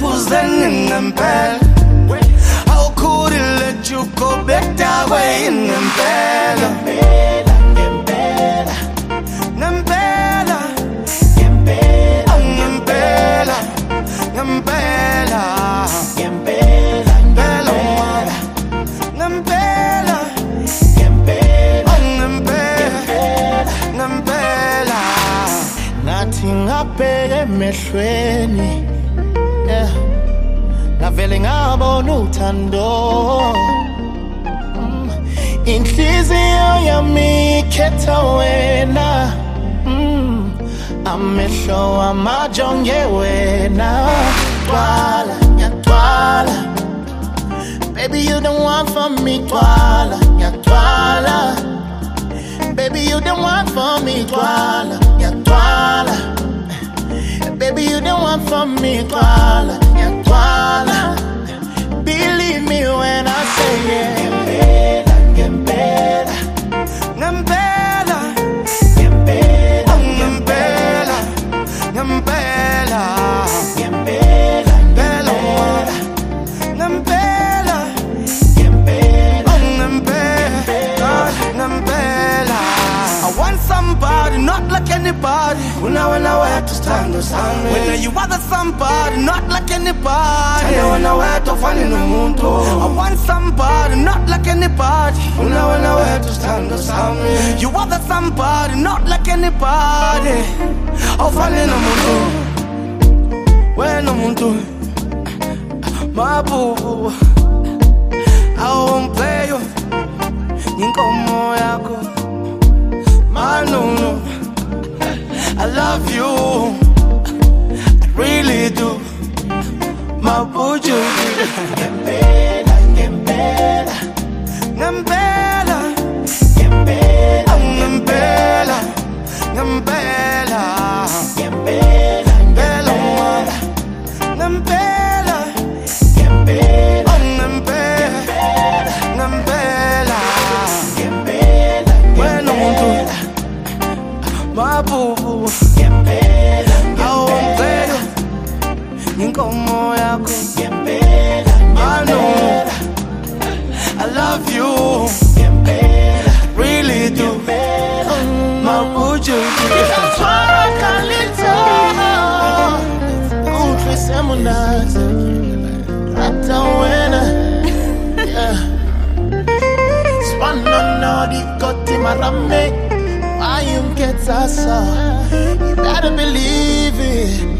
go ephuzeni ngempela How could he let you go bedakwe yini ngempela Ngempela Oh, ngempela Ngempela Ngempela ngabona uthando Mm. inhliziyo yami ikhetha wena Mm. amehlo amajonge wena twala ngiyatwala baby you the one for me twala ngiyatwala Baby, you the one for me, Twala, yeah, Twala. Baby, you the one for me, Twala. Wena wethu sithando sami you are the somebody not like anybody. Thanda wena wethu ufani nomuntu I want somebody not like anybody. Una wena wethu sithando sami You are the somebody not like anybody. Awufani nomuntu Wena umuntu Mabubu I love you. I really do. Mabuju Gembela, gembela, Ngempela gembela, Oh ngempela Ngempela Mabubu. Gembela, awumpelo inkomo yakho. Manu I love you. Really do. mabuju. Twala kalito, munate, marame, am us uh, You better believe it.